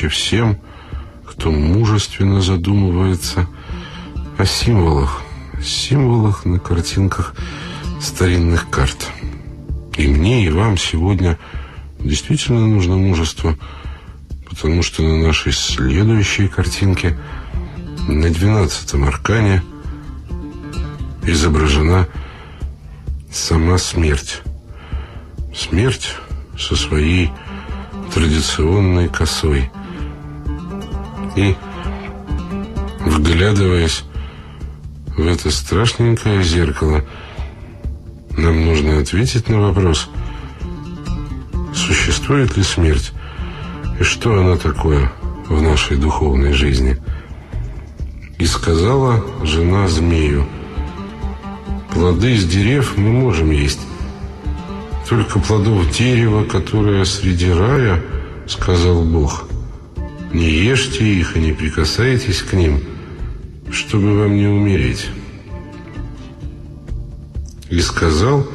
Ночи всем, кто мужественно задумывается о символах, символах на картинках старинных карт. И мне, и вам сегодня действительно нужно мужество, потому что на нашей следующей картинке, на двенадцатом аркане, изображена сама смерть. Смерть со своей традиционной косой. И, вглядываясь в это страшненькое зеркало, нам нужно ответить на вопрос, существует ли смерть и что она такое в нашей духовной жизни. И сказала жена змею, плоды из дерев мы можем есть, только плодов дерева, которое среди рая, сказал Бог. Не ешьте их и не прикасайтесь к ним, чтобы вам не умереть. И сказал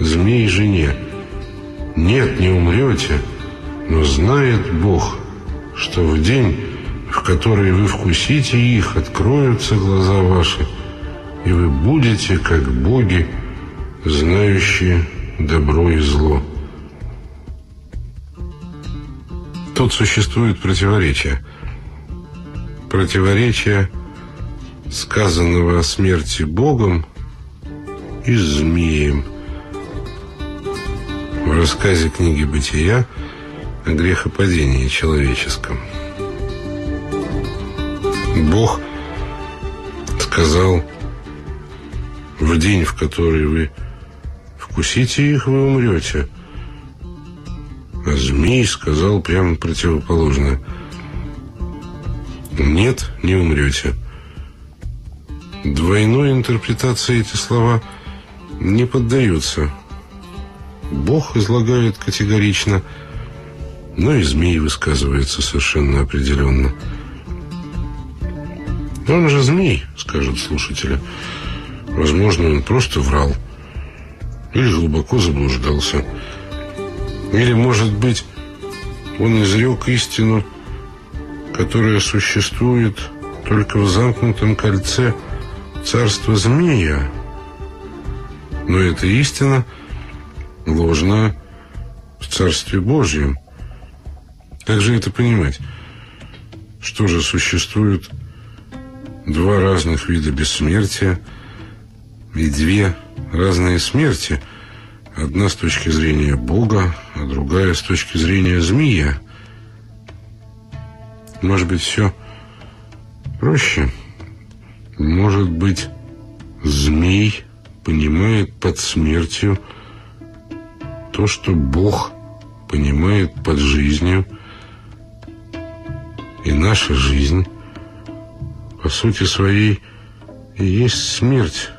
змей жене, нет, не умрете, но знает Бог, что в день, в который вы вкусите их, откроются глаза ваши, и вы будете, как боги, знающие добро и зло. Тут существует противоречие. Противоречие сказанного о смерти Богом и змеем. В рассказе книги «Бытия» о грехопадении человеческом. Бог сказал, в день, в который вы Вкусите их, вы умрете. А змей сказал прямо противоположное. Нет, не умрете. Двойной интерпретации эти слова не поддаются. Бог излагает категорично, но и змей высказывается совершенно определенно. Он же змей, скажут слушатели. Возможно, он просто врал или глубоко заблуждался. Или, может быть, он изрек истину, которая существует только в замкнутом кольце царства змея. Но эта истина ложна в Царстве Божьем. Как же это понимать? Что же существует два разных вида бессмертия и две разные смерти. Одна с точки зрения Бога, а другая с точки зрения змея. Может быть, все проще? Может быть, змей понимает под смертью то, что Бог понимает под жизнью, и наша жизнь, по сути своей, и есть смерть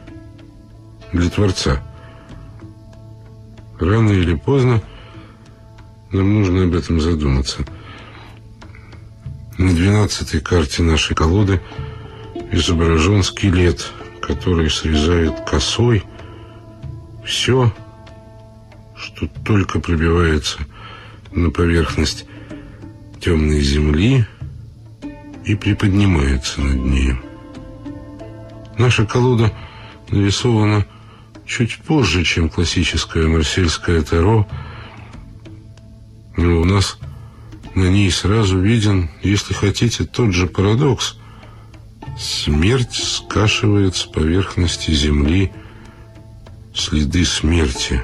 для Творца. Рано или поздно нам нужно об этом задуматься. На двенадцатой карте нашей колоды изображен скелет, который срезает косой все, что только пробивается на поверхность темной земли и приподнимается над нею. Наша колода нарисована чуть позже, чем классическое марсельское таро, но у нас на ней сразу виден, если хотите, тот же парадокс. Смерть скашивает с поверхности Земли следы смерти.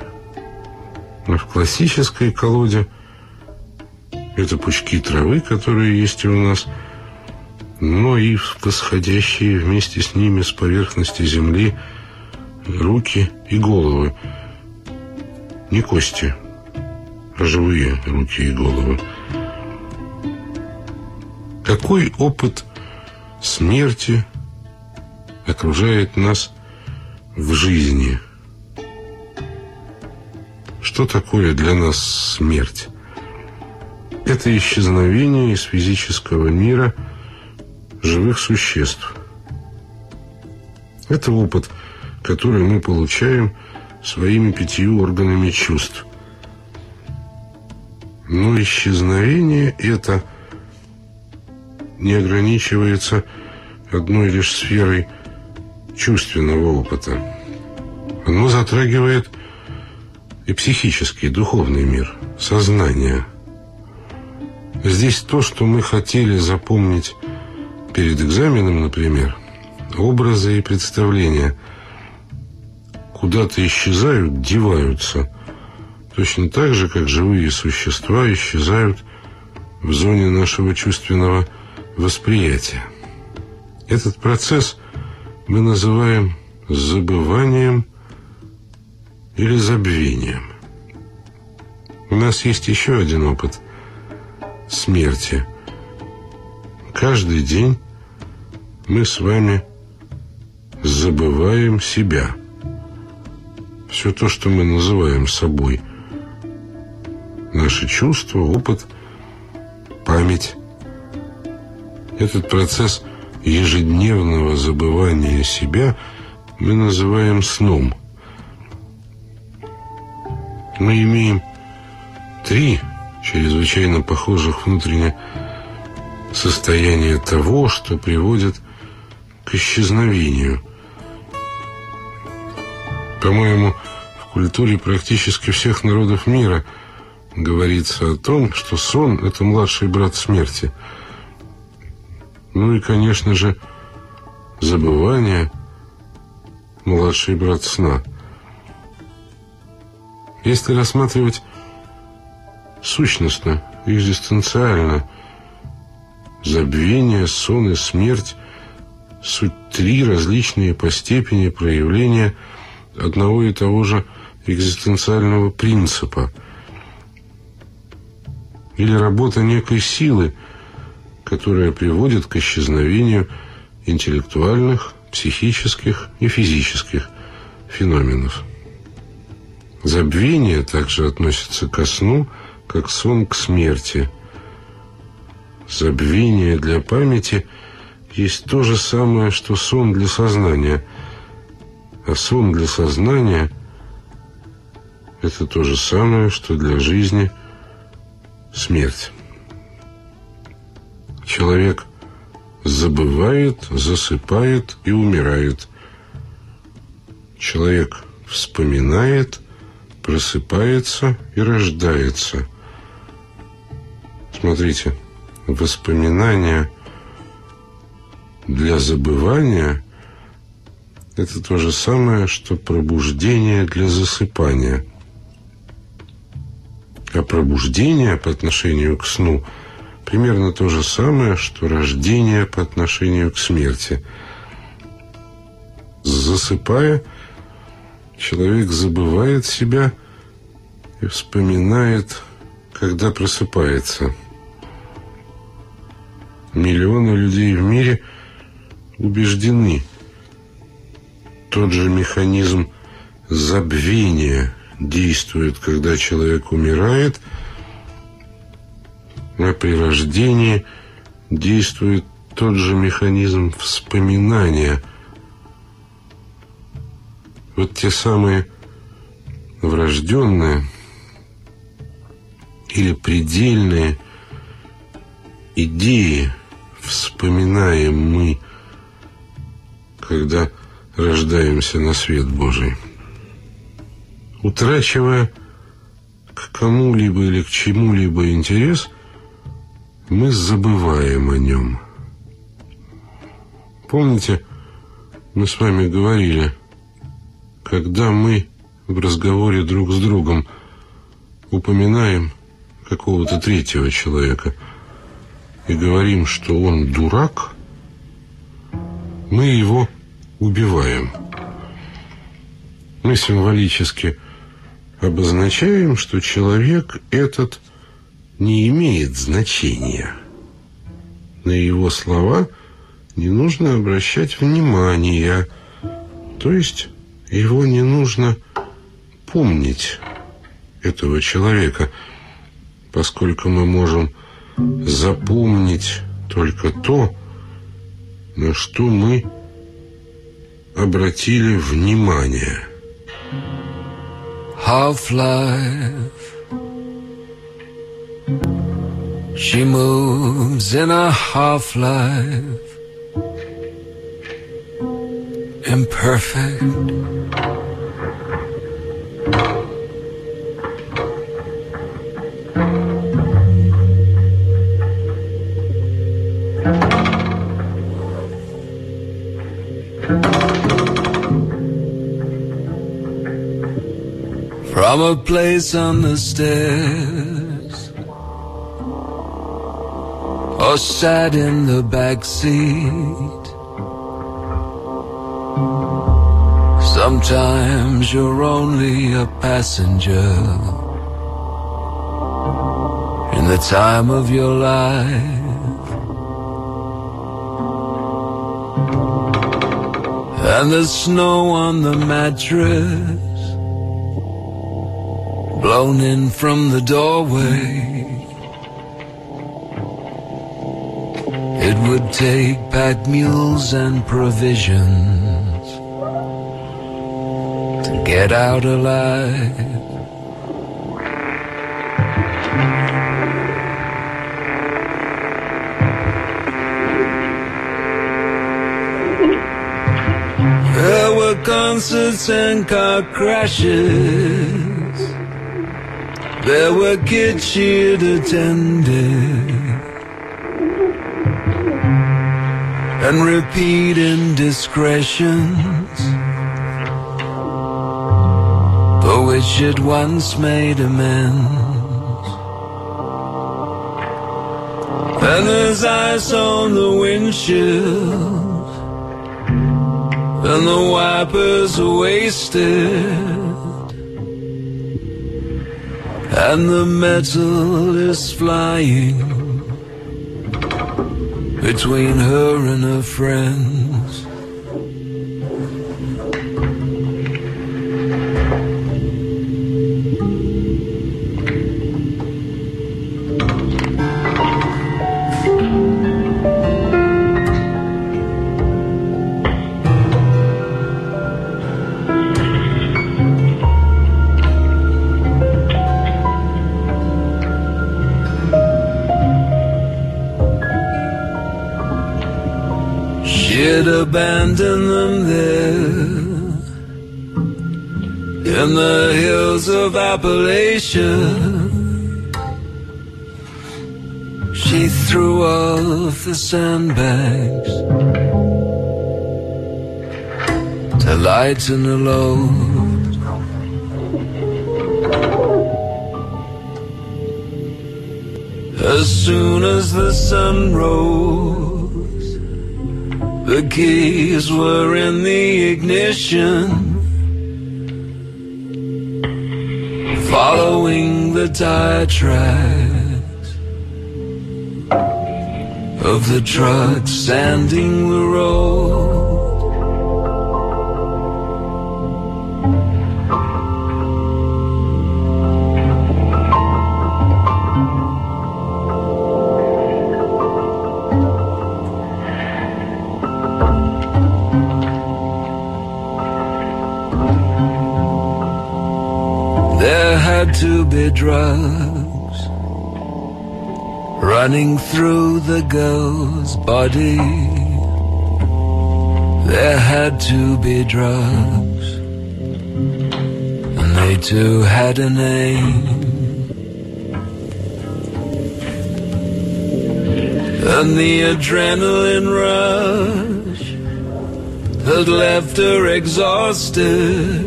А в классической колоде это пучки травы, которые есть у нас, но и восходящие вместе с ними с поверхности Земли – руки и головы. Не кости, а живые руки и головы. Какой опыт смерти окружает нас в жизни? Что такое для нас смерть? Это исчезновение из физического мира живых существ. Это опыт – который мы получаем своими пятью органами чувств. Но исчезновение это не ограничивается одной лишь сферой чувственного опыта. Оно затрагивает и психический, духовный мир, сознание. Здесь то, что мы хотели запомнить перед экзаменом, например, образы и представления куда-то исчезают, деваются, точно так же, как живые существа исчезают в зоне нашего чувственного восприятия. Этот процесс мы называем забыванием или забвением. У нас есть еще один опыт смерти. Каждый день мы с вами забываем себя. Все то, что мы называем собой. Наши чувства, опыт, память. Этот процесс ежедневного забывания себя мы называем сном. Мы имеем три чрезвычайно похожих внутренне состояния того, что приводит к исчезновению. По-моему, в культуре практически всех народов мира говорится о том, что сон – это младший брат смерти. Ну и, конечно же, забывание – младший брат сна. Если рассматривать сущностно, экзистенциально, забвение, сон и смерть – суть три различные по степени проявления одного и того же экзистенциального принципа или работа некой силы, которая приводит к исчезновению интеллектуальных, психических и физических феноменов. Забвение также относится ко сну, как сон к смерти. Забвение для памяти есть то же самое, что сон для сознания. А сон для сознания – это то же самое, что для жизни смерть. Человек забывает, засыпает и умирает. Человек вспоминает – просыпается и рождается. Смотрите, воспоминания для забывания – это то же самое, что пробуждение для засыпания. А пробуждение по отношению к сну – примерно то же самое, что рождение по отношению к смерти. Засыпая – Человек забывает себя и вспоминает, когда просыпается. Миллионы людей в мире убеждены. Тот же механизм забвения действует, когда человек умирает, а при рождении действует тот же механизм вспоминания – вот те самые врожденные или предельные идеи вспоминаем мы, когда рождаемся на свет Божий. Утрачивая к кому-либо или к чему-либо интерес, мы забываем о нем. Помните, мы с вами говорили – когда мы в разговоре друг с другом упоминаем какого-то третьего человека и говорим, что он дурак, мы его убиваем. Мы символически обозначаем, что человек этот не имеет значения. На его слова не нужно обращать внимания, то есть его не нужно помнить, этого человека, поскольку мы можем запомнить только то, на что мы обратили внимание. Half-life She moves in a half life, imperfect. From a place on the stairs. Or sat in the back seat. Sometimes you're only a passenger. In the time of your life. And the snow on the mattress blown in from the doorway. It would take pack mules and provisions to get out alive. There were concerts and car crashes. There were kids she'd attended And repeat indiscretions. For which it once made amends. And as ice on the windshield And the wipers wasted and the metal is flying between her and her friends. She'd abandon them there in the hills of Appalachia. She threw off the sandbags to lighten the load. As soon as the sun rose, the keys were in the ignition, following the tire tracks of the truck sanding the road. Be drugs running through the girl's body. There had to be drugs, and they too had a name. And the adrenaline rush had left her exhausted.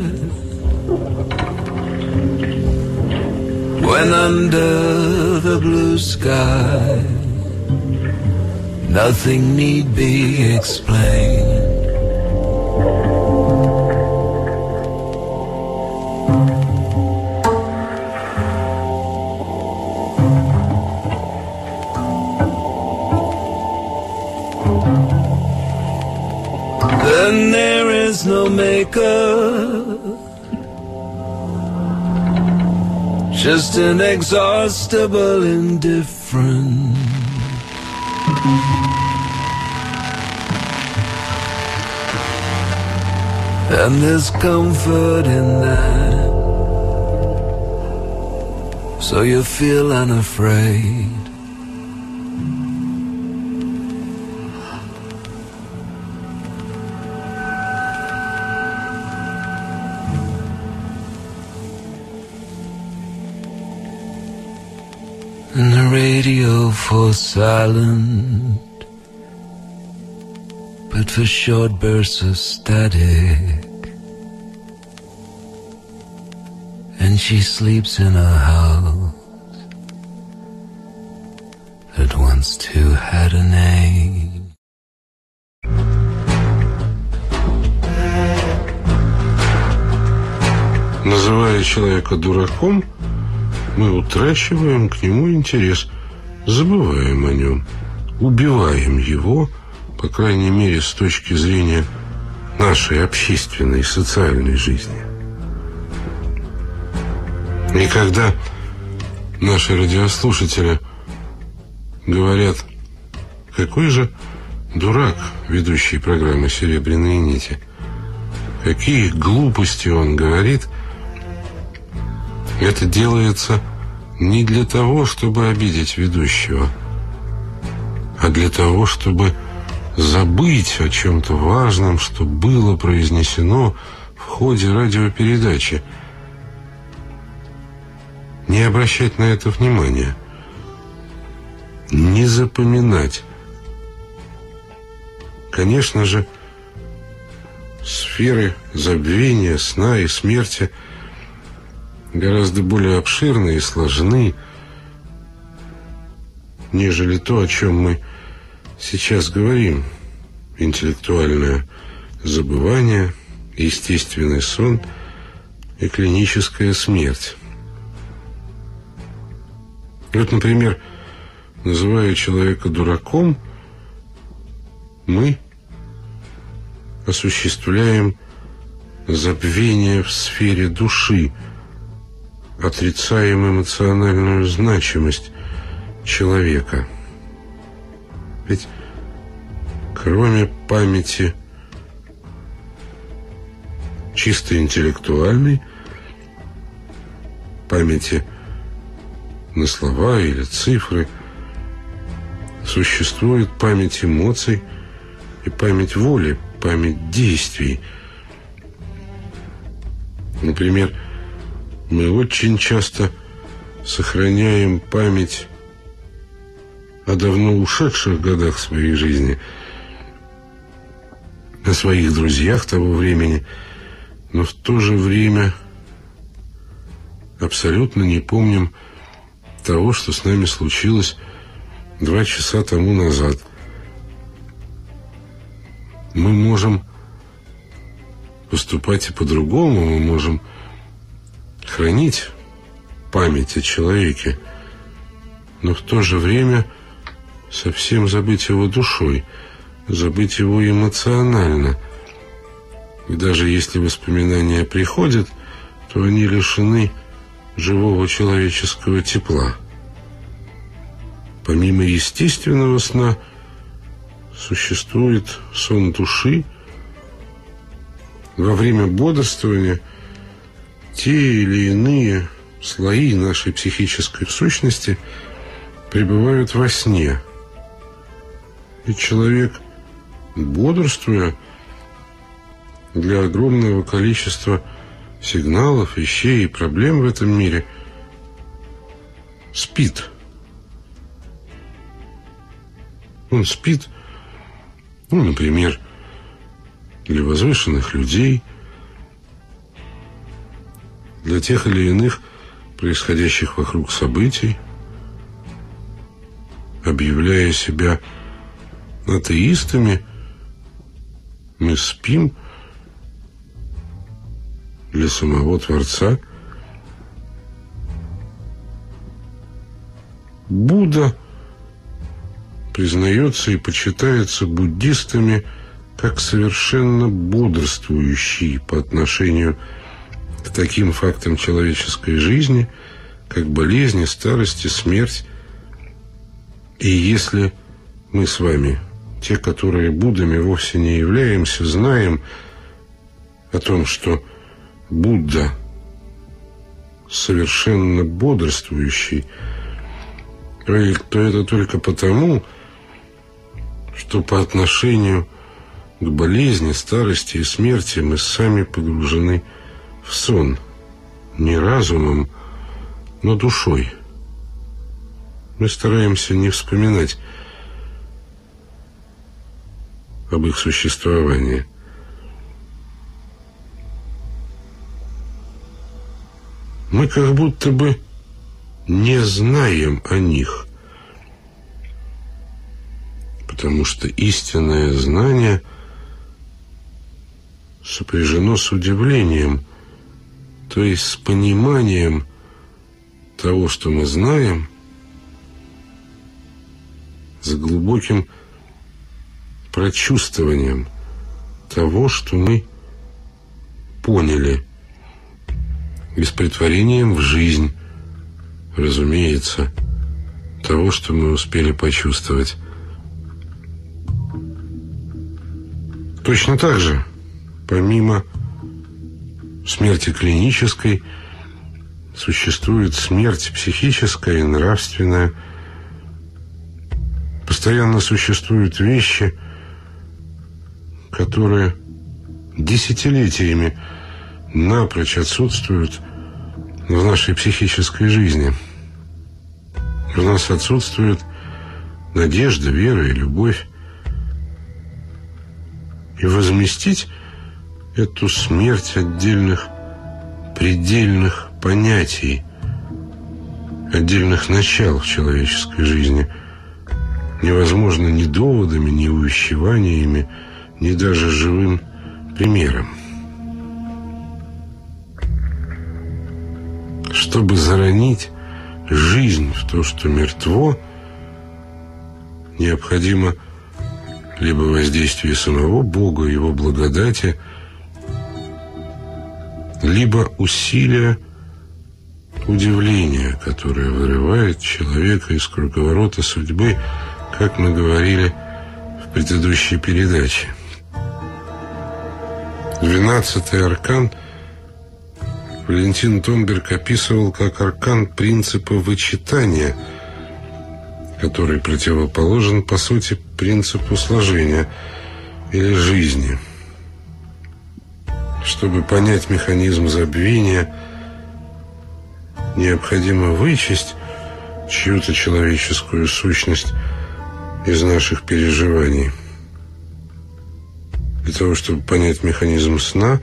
When under the blue sky Nothing need be explained. Then there is no maker just inexhaustible indifference. And there's comfort in that. So you feel unafraid radio for silent, but for short bursts of static. And she sleeps in a house that once too had a name. Называя человека дураком, мы утрачиваем к нему интерес, забываем о нем, убиваем его, по крайней мере, с точки зрения нашей общественной и социальной жизни. И когда наши радиослушатели говорят, какой же дурак, ведущий программы «Серебряные нити», какие глупости он говорит – это делается не для того, чтобы обидеть ведущего, а для того, чтобы забыть о чем-то важном, что было произнесено в ходе радиопередачи. Не обращать на это внимания. Не запоминать. Конечно же, сферы забвения, сна и смерти – гораздо более обширны и сложны, нежели то, о чем мы сейчас говорим. Интеллектуальное забывание, естественный сон и клиническая смерть. Вот, например, называя человека дураком, мы осуществляем забвение в сфере души – отрицаем эмоциональную значимость человека. Ведь кроме памяти чисто интеллектуальной, памяти на слова или цифры, существует память эмоций и память воли, память действий. Например, мы очень часто сохраняем память о давно ушедших годах своей жизни, о своих друзьях того времени, но в то же время абсолютно не помним того, что с нами случилось два часа тому назад. Мы можем поступать и по-другому, мы можем хранить память о человеке, но в то же время совсем забыть его душой, забыть его эмоционально. И даже если воспоминания приходят, то они лишены живого человеческого тепла. Помимо естественного сна существует сон души. Во время бодрствования – те или иные слои нашей психической сущности пребывают во сне. И человек, бодрствуя для огромного количества сигналов, вещей и проблем в этом мире, спит. Он спит, ну, например, для возвышенных людей – для тех или иных происходящих вокруг событий, объявляя себя атеистами, мы спим для самого Творца. Будда признается и почитается буддистами как совершенно бодрствующий по отношению к к таким фактам человеческой жизни, как болезни, старость и смерть. И если мы с вами, те, которые Буддами вовсе не являемся, знаем о том, что Будда совершенно бодрствующий, то это только потому, что по отношению к болезни, старости и смерти мы сами погружены в в сон не разумом, но душой. Мы стараемся не вспоминать об их существовании. Мы как будто бы не знаем о них, потому что истинное знание сопряжено с удивлением, то есть с пониманием того, что мы знаем, с глубоким прочувствованием того, что мы поняли, и с притворением в жизнь, разумеется, того, что мы успели почувствовать. Точно так же, помимо смерти клинической, существует смерть психическая и нравственная. Постоянно существуют вещи, которые десятилетиями напрочь отсутствуют в нашей психической жизни. У нас отсутствует надежда, вера и любовь. И возместить эту смерть отдельных предельных понятий, отдельных начал в человеческой жизни невозможно ни доводами, ни увещеваниями, ни даже живым примером. Чтобы заронить жизнь в то, что мертво, необходимо либо воздействие самого Бога, Его благодати, либо усилия удивления, которое вырывает человека из круговорота судьбы, как мы говорили в предыдущей передаче. Двенадцатый аркан Валентин Томберг описывал как аркан принципа вычитания, который противоположен, по сути, принципу сложения или жизни. Чтобы понять механизм забвения, необходимо вычесть чью-то человеческую сущность из наших переживаний – для того, чтобы понять механизм сна,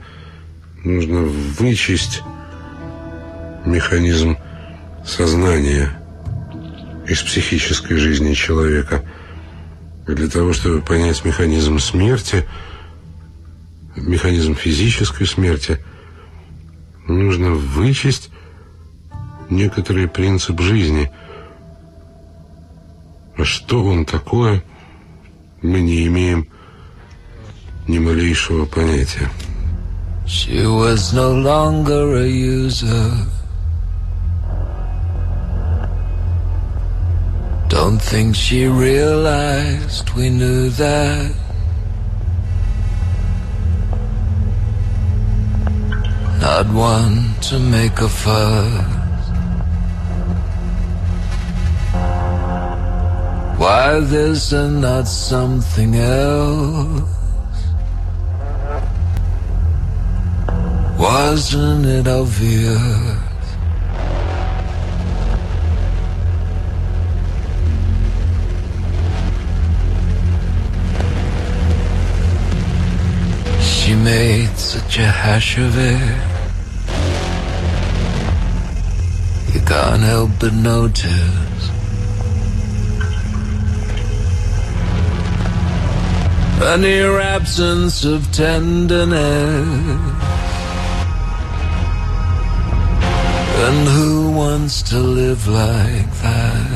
нужно вычесть механизм сознания из психической жизни человека. И для того, чтобы понять механизм смерти, механизм физической смерти, нужно вычесть некоторый принцип жизни. А что он такое, мы не имеем ни малейшего понятия. She was no longer a user. Don't think she realized we knew that. Not one to make a fuss. Why this and not something else? Wasn't it obvious? She made such a hash of it can't help but notice A near absence of tenderness And who wants to live like that?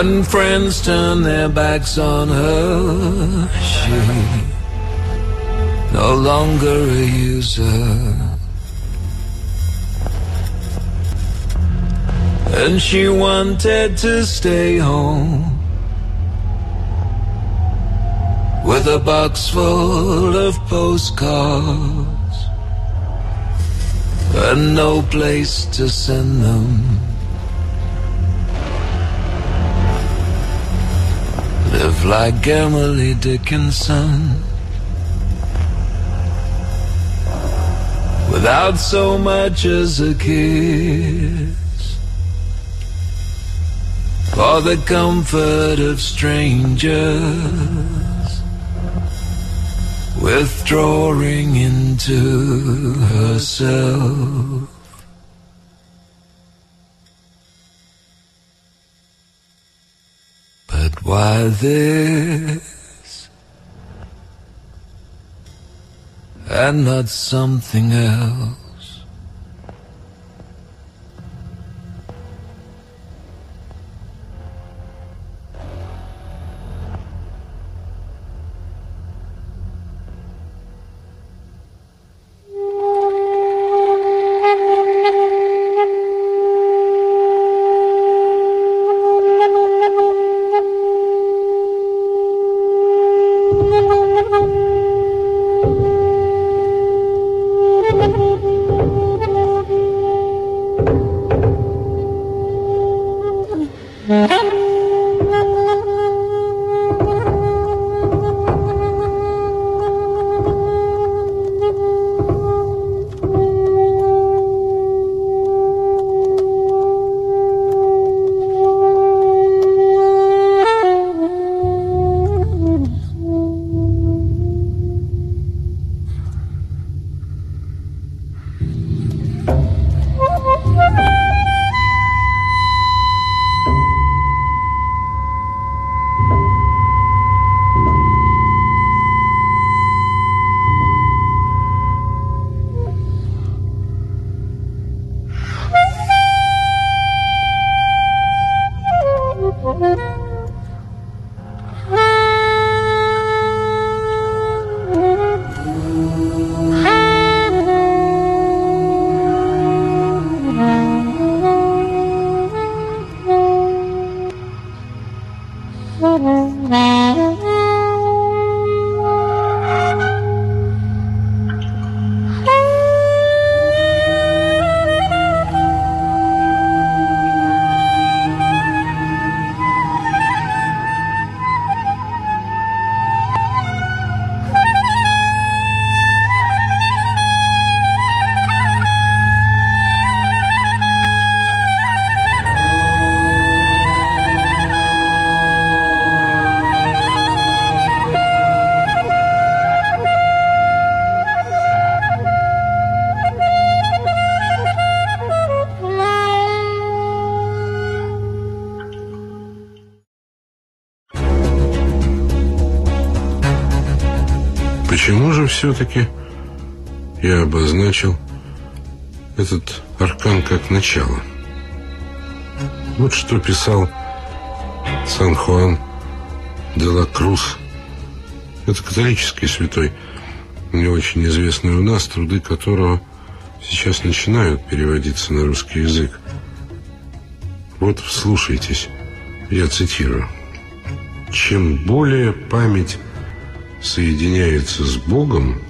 And friends turn their backs on her. She no longer a user. And she wanted to stay home With a box full of postcards And no place to send them Like Emily Dickinson. Without so much as a kiss. For the comfort of strangers. Withdrawing into herself. But why this and not something else? Все-таки я обозначил этот аркан как начало. Вот что писал Сан-Хуан де ла Круз. Это католический святой, не очень известный у нас, труды которого сейчас начинают переводиться на русский язык. Вот вслушайтесь, я цитирую. Чем более память соединяется с Богом,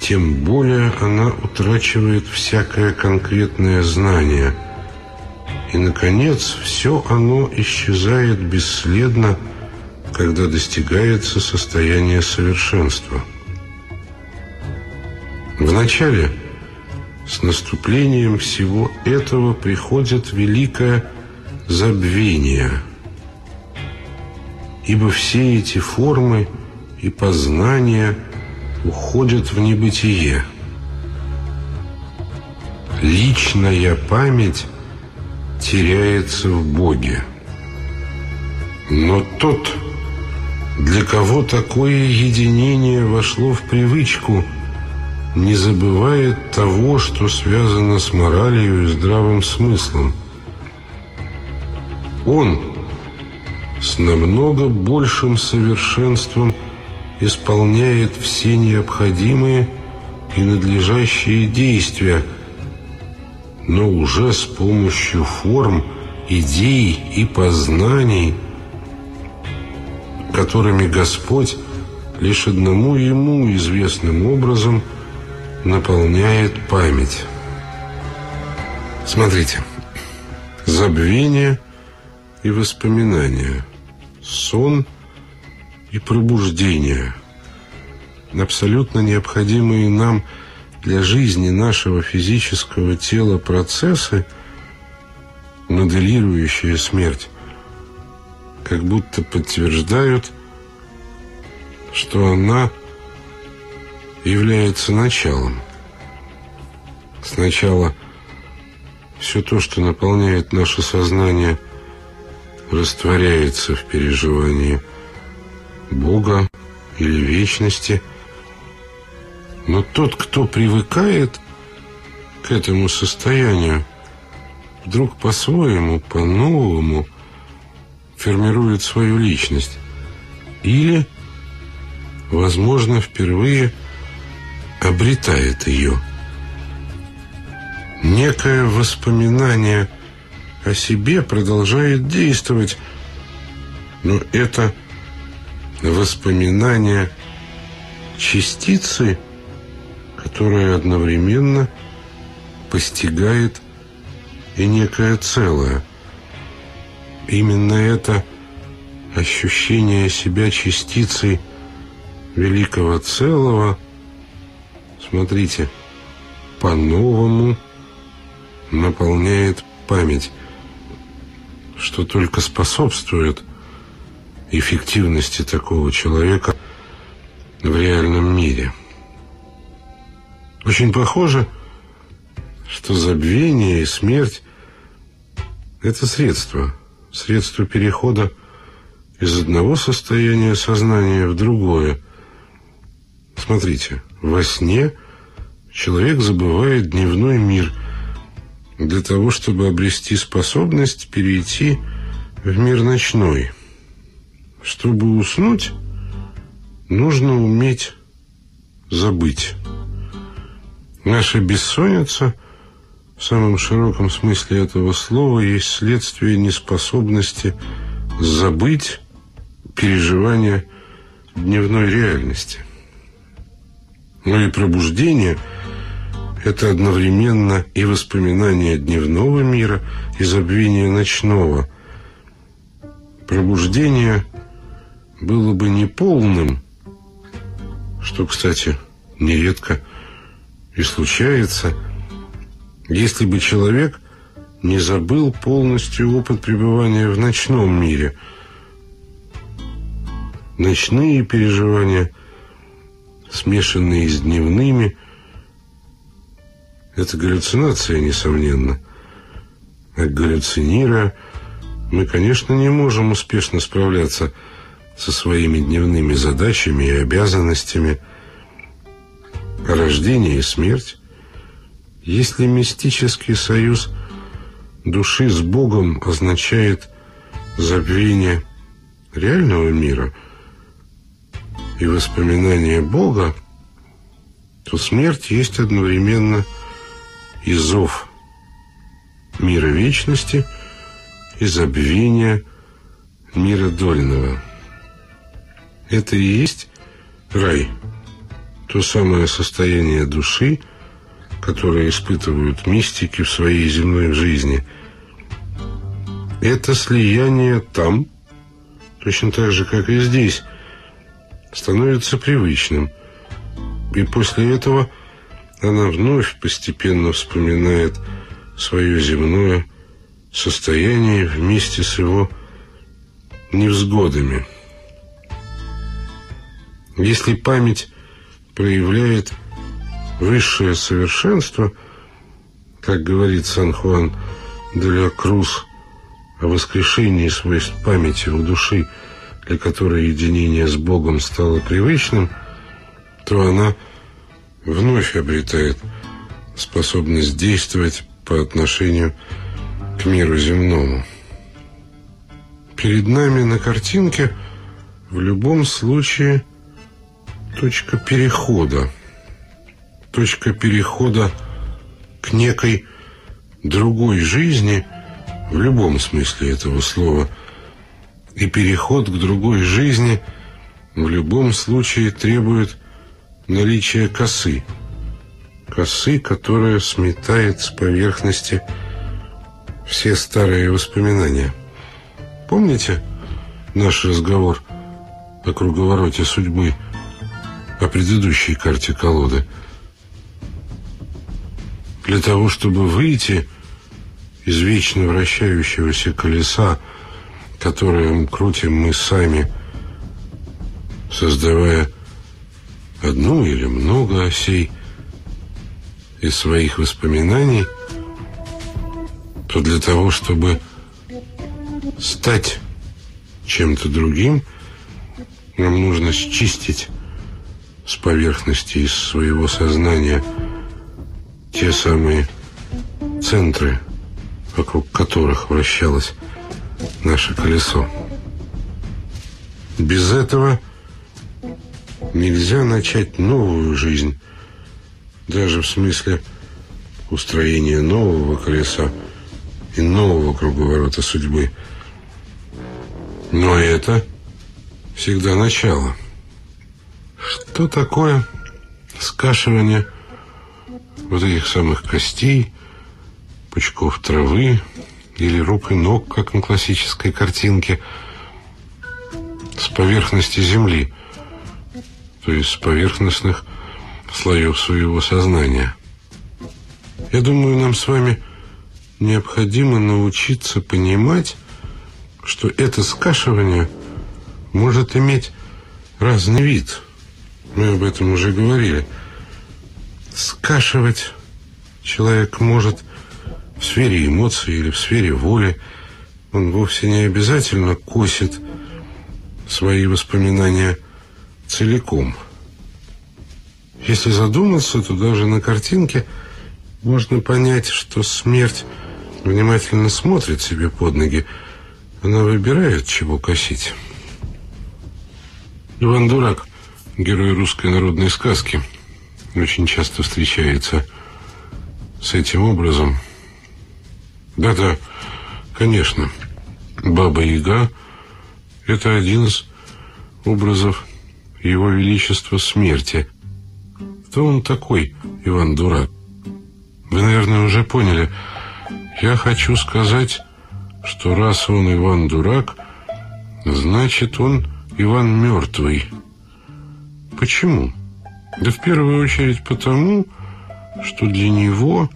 тем более она утрачивает всякое конкретное знание. И, наконец, все оно исчезает бесследно, когда достигается состояние совершенства. Вначале, с наступлением всего этого, приходит великое забвение, ибо все эти формы – и познание уходят в небытие. Личная память теряется в Боге. Но тот, для кого такое единение вошло в привычку, не забывает того, что связано с моралью и здравым смыслом. Он с намного большим совершенством исполняет все необходимые и надлежащие действия, но уже с помощью форм, идей и познаний, которыми Господь лишь одному Ему известным образом наполняет память. Смотрите, забвение и воспоминания, сон и пробуждения, абсолютно необходимые нам для жизни нашего физического тела процессы, моделирующие смерть, как будто подтверждают, что она является началом. Сначала все то, что наполняет наше сознание, растворяется в переживании Бога или вечности. Но тот, кто привыкает к этому состоянию, вдруг по-своему, по-новому формирует свою личность. Или, возможно, впервые обретает ее. Некое воспоминание о себе продолжает действовать, но это воспоминание частицы, которая одновременно постигает и некое целое. Именно это ощущение себя частицей великого целого, смотрите, по-новому наполняет память, что только способствует эффективности такого человека в реальном мире. Очень похоже, что забвение и смерть – это средство, средство перехода из одного состояния сознания в другое. Смотрите, во сне человек забывает дневной мир для того, чтобы обрести способность перейти в мир ночной. Чтобы уснуть, нужно уметь забыть. Наша бессонница в самом широком смысле этого слова есть следствие неспособности забыть переживания дневной реальности. Но и пробуждение – это одновременно и воспоминание дневного мира, и забвение ночного. Пробуждение было бы неполным, что, кстати, нередко и случается – если бы человек не забыл полностью опыт пребывания в ночном мире. Ночные переживания, смешанные с дневными, это галлюцинация, несомненно. А галлюцинируя, мы, конечно, не можем успешно справляться со своими дневными задачами и обязанностями. Рождение и смерть если мистический союз души с Богом означает забвение реального мира и воспоминание Бога, то смерть есть одновременно и зов мира вечности и забвения мира дольного. Это и есть рай, то самое состояние души, которые испытывают мистики в своей земной жизни. Это слияние там, точно так же, как и здесь, становится привычным. И после этого она вновь постепенно вспоминает свое земное состояние вместе с его невзгодами. Если память проявляет высшее совершенство, как говорит Сан-Хуан де Круз о воскрешении свойств памяти у души, для которой единение с Богом стало привычным, то она вновь обретает способность действовать по отношению к миру земному. Перед нами на картинке в любом случае точка перехода – точка перехода к некой другой жизни в любом смысле этого слова. И переход к другой жизни в любом случае требует наличия косы. Косы, которая сметает с поверхности все старые воспоминания. Помните наш разговор о круговороте судьбы, о предыдущей карте колоды. Для того, чтобы выйти из вечно вращающегося колеса, которое крутим мы сами, создавая одну или много осей из своих воспоминаний, то для того, чтобы стать чем-то другим, нам нужно счистить с поверхности из своего сознания те самые центры, вокруг которых вращалось наше колесо. Без этого нельзя начать новую жизнь, даже в смысле устроения нового колеса и нового круговорота судьбы. Но это всегда начало. Что такое скашивание вот этих самых костей, пучков травы или рук и ног, как на классической картинке, с поверхности земли, то есть с поверхностных слоев своего сознания. Я думаю, нам с вами необходимо научиться понимать, что это скашивание может иметь разный вид. Мы об этом уже говорили. Скашивать человек может в сфере эмоций или в сфере воли. Он вовсе не обязательно косит свои воспоминания целиком. Если задуматься, то даже на картинке можно понять, что смерть внимательно смотрит себе под ноги. Она выбирает, чего косить. Иван Дурак, герой русской народной сказки, очень часто встречается с этим образом. Да-да, конечно, Баба-Яга – это один из образов Его Величества смерти. Кто он такой, Иван Дурак? Вы, наверное, уже поняли. Я хочу сказать, что раз он Иван Дурак, значит, он Иван Мертвый. Почему? Да в первую очередь потому, что для него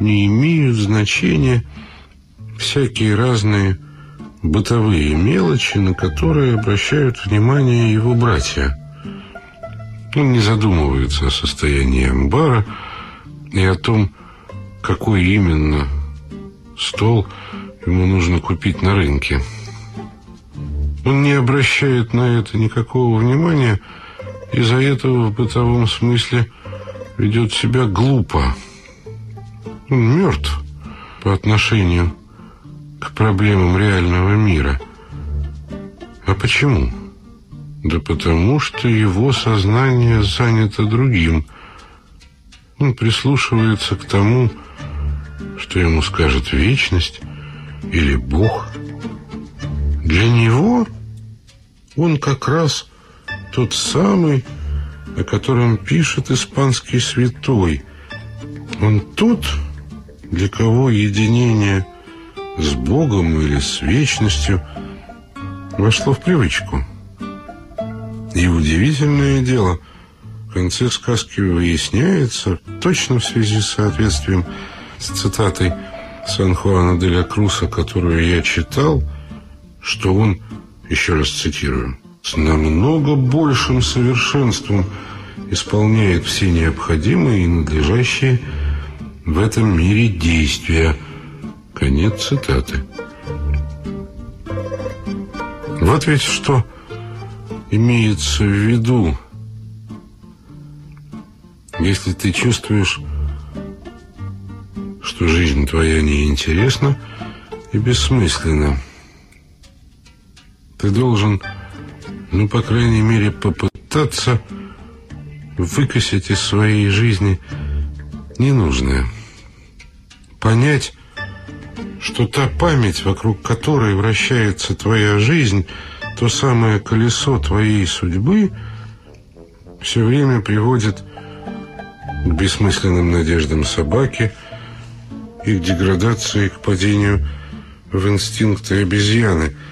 не имеют значения всякие разные бытовые мелочи, на которые обращают внимание его братья. Он не задумывается о состоянии амбара и о том, какой именно стол ему нужно купить на рынке. Он не обращает на это никакого внимания, из-за этого в бытовом смысле ведет себя глупо. Он мертв по отношению к проблемам реального мира. А почему? Да потому что его сознание занято другим. Он прислушивается к тому, что ему скажет вечность или Бог. Для него он как раз тот самый, о котором пишет испанский святой. Он тот, для кого единение с Богом или с вечностью вошло в привычку. И удивительное дело, в конце сказки выясняется, точно в связи с соответствием с цитатой Сан-Хуана де ля Круса, которую я читал, что он, еще раз цитирую, с намного большим совершенством исполняет все необходимые и надлежащие в этом мире действия. Конец цитаты. Вот ведь что имеется в виду, если ты чувствуешь, что жизнь твоя неинтересна и бессмысленна. Ты должен ну, по крайней мере, попытаться выкосить из своей жизни ненужное. Понять, что та память, вокруг которой вращается твоя жизнь, то самое колесо твоей судьбы, все время приводит к бессмысленным надеждам собаки, и к деградации, к падению в инстинкты обезьяны –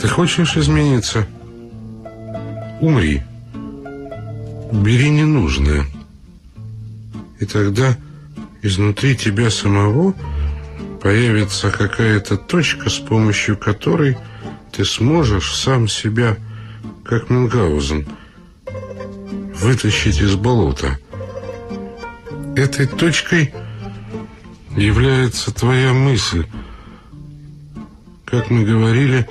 ты хочешь измениться, умри. Бери ненужное. И тогда изнутри тебя самого появится какая-то точка, с помощью которой ты сможешь сам себя, как Мюнхгаузен, вытащить из болота. Этой точкой является твоя мысль. Как мы говорили,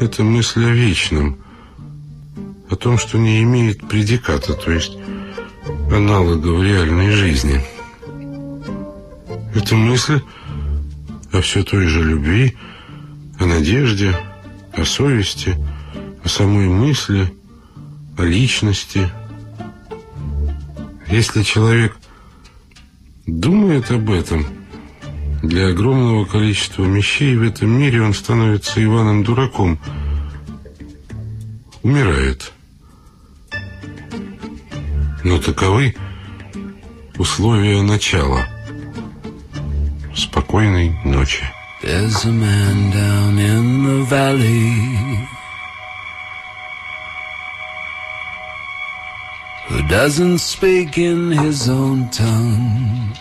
это мысль о вечном, о том, что не имеет предиката, то есть аналога в реальной жизни. Это мысль о все той же любви, о надежде, о совести, о самой мысли, о личности. Если человек думает об этом, для огромного количества вещей в этом мире он становится Иваном Дураком, умирает. Но таковы условия начала. Спокойной ночи. There's a man down in the valley who doesn't speak in his own tongue.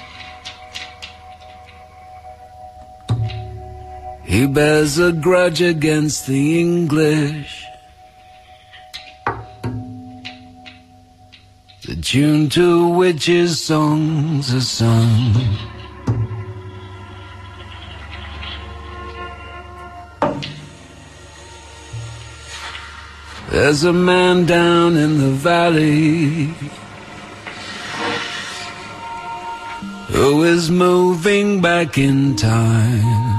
He bears a grudge against the English. The tune to which his songs are sung. There's a man down in the valley who is moving back in time.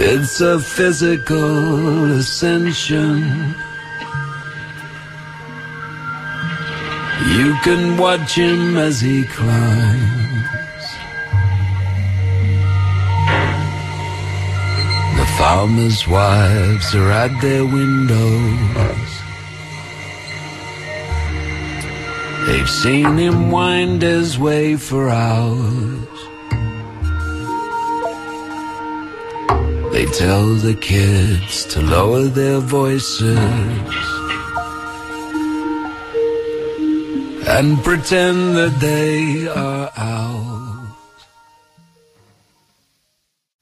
It's a physical ascension. You can watch him as he climbs. The farmers' wives are at their windows. They've seen him wind his way for hours. They tell the kids to lower their voices and pretend that they are out.